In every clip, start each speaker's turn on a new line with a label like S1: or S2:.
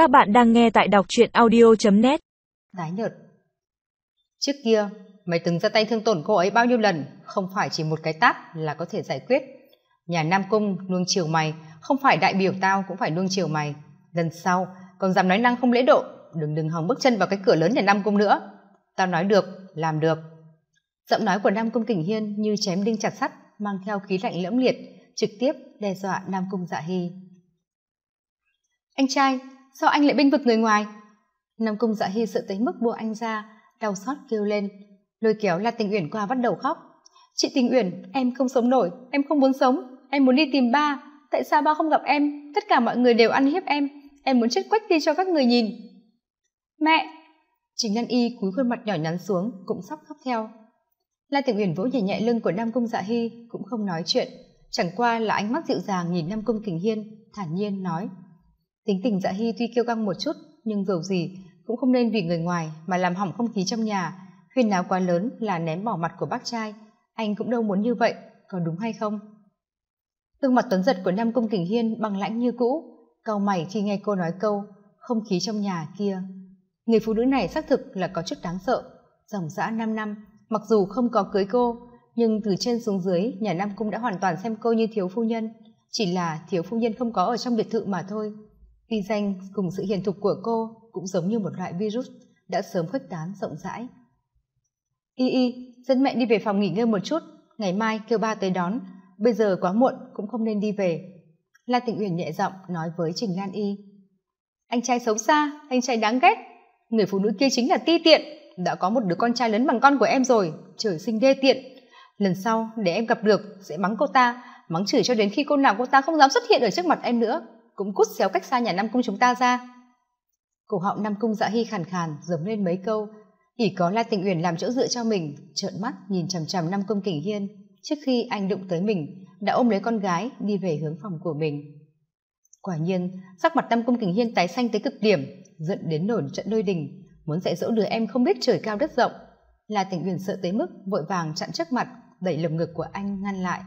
S1: Các bạn đang nghe tại đọc truyện audio.net
S2: Tái nhợt Trước kia, mày từng ra tay thương tổn cô ấy bao nhiêu lần, không phải chỉ một cái tát là có thể giải quyết. Nhà Nam Cung nuông chiều mày, không phải đại biểu tao cũng phải nuông chiều mày. Lần sau, còn dám nói năng không lễ độ, đừng đừng hòng bước chân vào cái cửa lớn nhà Nam Cung nữa. Tao nói được, làm được. Giọng nói của Nam Cung Kình Hiên như chém đinh chặt sắt, mang theo khí lạnh lẫm liệt, trực tiếp đe dọa Nam Cung Dạ Hy. Anh trai, sao anh lại bênh vực người ngoài? Nam cung dạ hy sợ tới mức buông anh ra, đau xót kêu lên. Lôi kéo la tình uyển qua bắt đầu khóc. Chị tình uyển, em không sống nổi, em không muốn sống. Em muốn đi tìm ba. Tại sao ba không gặp em? Tất cả mọi người đều ăn hiếp em. Em muốn chết quách đi cho các người nhìn. Mẹ! Chính lan y cúi khuôn mặt nhỏ nhắn xuống, cũng sắp khóc theo. La tình uyển vỗ nhẹ nhẹ lưng của nam cung dạ hy, cũng không nói chuyện. Chẳng qua là ánh mắt dịu dàng nhìn nam cung kình hiên, thản nhiên nói tính tình dạ hy tuy kiêu căng một chút, nhưng dầu gì, cũng không nên vì người ngoài mà làm hỏng không khí trong nhà. Huyên náo quá lớn là ném bỏ mặt của bác trai. Anh cũng đâu muốn như vậy, có đúng hay không? Gương mặt tuấn giật của nam công kình hiên bằng lãnh như cũ, cau mày khi nghe cô nói câu, không khí trong nhà kia. Người phụ nữ này xác thực là có chút đáng sợ. Dòng dã năm năm, mặc dù không có cưới cô, nhưng từ trên xuống dưới, nhà nam cung đã hoàn toàn xem cô như thiếu phu nhân. Chỉ là thiếu phu nhân không có ở trong biệt thự mà thôi uy danh cùng sự hiền thục của cô cũng giống như một loại virus đã sớm khuếch tán rộng rãi. Y y, dẫn mẹ đi về phòng nghỉ ngơi một chút, ngày mai kêu ba tới đón, bây giờ quá muộn cũng không nên đi về. La tịnh uyển nhẹ giọng nói với trình lan y. Anh trai xấu xa, anh trai đáng ghét. Người phụ nữ kia chính là ti tiện. Đã có một đứa con trai lớn bằng con của em rồi, trời sinh đê tiện. Lần sau để em gặp được, sẽ mắng cô ta, mắng chửi cho đến khi cô nào cô ta không dám xuất hiện ở trước mặt em nữa cũng cút xéo cách xa nhà nam cung chúng ta ra. Cổ họng nam cung dạ hy khàn khàn dầm lên mấy câu. Ỉ có la tình uyển làm chỗ dựa cho mình, trợn mắt nhìn chằm chằm nam cung kình hiên. Trước khi anh đụng tới mình, đã ôm lấy con gái, đi về hướng phòng của mình. Quả nhiên, sắc mặt nam cung kình hiên tái xanh tới cực điểm, giận đến nổi trận đôi đình, muốn dạy dỗ đứa em không biết trời cao đất rộng. La tình uyển sợ tới mức vội vàng chặn trước mặt, đẩy lồng ngực của anh ngăn lại.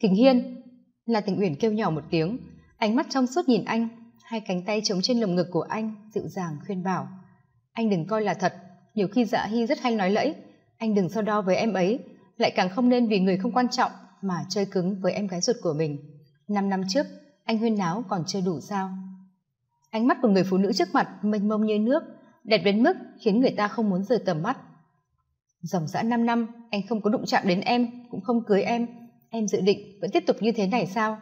S2: Kình hiên là tình uyển kêu nhỏ một tiếng. Ánh mắt trong suốt nhìn anh, hai cánh tay chống trên lồng ngực của anh, dịu dàng khuyên bảo. Anh đừng coi là thật, nhiều khi dạ hy rất hay nói lẫy. Anh đừng so đo với em ấy, lại càng không nên vì người không quan trọng mà chơi cứng với em gái ruột của mình. Năm năm trước, anh huyên náo còn chưa đủ sao. Ánh mắt của người phụ nữ trước mặt mênh mông như nước, đẹp đến mức khiến người ta không muốn rời tầm mắt. Dòng dã năm năm, anh không có đụng chạm đến em, cũng không cưới em em dự định vẫn tiếp tục như thế này sao?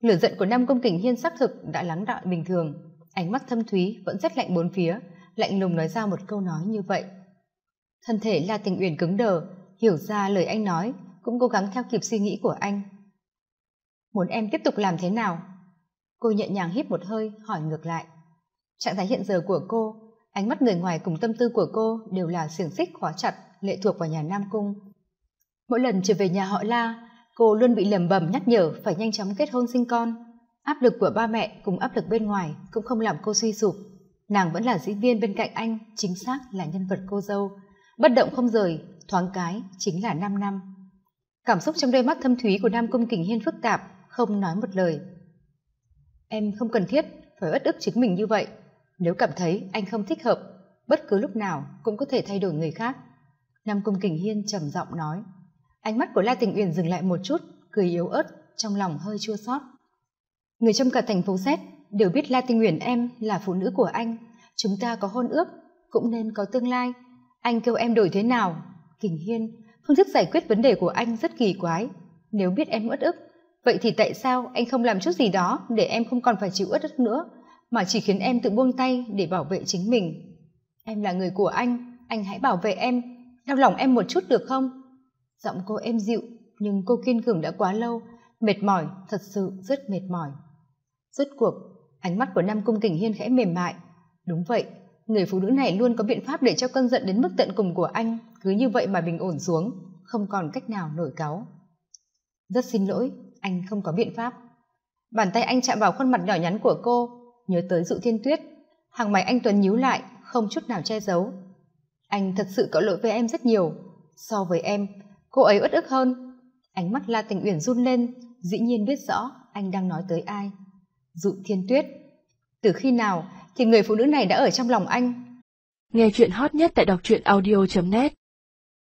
S2: Lửa giận của nam công kình hiên xác thực đã lắng đọng bình thường. Ánh mắt thâm thúy vẫn rất lạnh bốn phía, lạnh lùng nói ra một câu nói như vậy. Thân thể la tình uyển cứng đờ, hiểu ra lời anh nói, cũng cố gắng theo kịp suy nghĩ của anh. Muốn em tiếp tục làm thế nào? Cô nhẹ nhàng hít một hơi, hỏi ngược lại. Trạng thái hiện giờ của cô, ánh mắt người ngoài cùng tâm tư của cô đều là xiềng xích khóa chặt, lệ thuộc vào nhà nam cung. Mỗi lần trở về nhà họ la cô luôn bị lầm bầm nhắc nhở phải nhanh chóng kết hôn sinh con. Áp lực của ba mẹ cùng áp lực bên ngoài cũng không làm cô suy sụp. Nàng vẫn là diễn viên bên cạnh anh, chính xác là nhân vật cô dâu. Bất động không rời, thoáng cái chính là năm năm. Cảm xúc trong đôi mắt thâm thúy của nam cung kình hiên phức tạp, không nói một lời. Em không cần thiết phải uất ức chính mình như vậy. Nếu cảm thấy anh không thích hợp, bất cứ lúc nào cũng có thể thay đổi người khác. Nam cung kình hiên trầm giọng nói ánh mắt của la tình uyển dừng lại một chút, cười yếu ớt, trong lòng hơi chua xót. Người trong cả thành phố z đều biết la tình uyển em là phụ nữ của anh. Chúng ta có hôn ước, cũng nên có tương lai. Anh kêu em đổi thế nào? Kình hiên phương thức giải quyết vấn đề của anh rất kỳ quái. Nếu biết em uất ức, vậy thì tại sao anh không làm chút gì đó để em không còn phải chịu uất ức nữa, mà chỉ khiến em tự buông tay để bảo vệ chính mình? Em là người của anh anh hãy bảo vệ em, đau lòng em một chút được không? Giọng cô êm dịu, nhưng cô kiên cường đã quá lâu. Mệt mỏi, thật sự rất mệt mỏi. Rốt cuộc, ánh mắt của nam cung kình hiên khẽ mềm mại. Đúng vậy, người phụ nữ này luôn có biện pháp để cho cơn giận đến mức tận cùng của anh cứ như vậy mà bình ổn xuống, không còn cách nào nổi cáu. Rất xin lỗi, anh không có biện pháp. Bàn tay anh chạm vào khuôn mặt nhỏ nhắn của cô, nhớ tới dụ thiên tuyết. Hàng mày anh tuấn nhíu lại, không chút nào che giấu. Anh thật sự có lỗi với em rất nhiều, so với em cô ấy uất ức hơn. Ánh mắt la tình uyển run lên, dĩ nhiên biết rõ anh đang nói tới ai. Dụ thiên tuyết. Từ khi nào thì người phụ nữ này đã ở trong lòng anh?
S1: Nghe chuyện hot nhất tại đọc truyện audio net.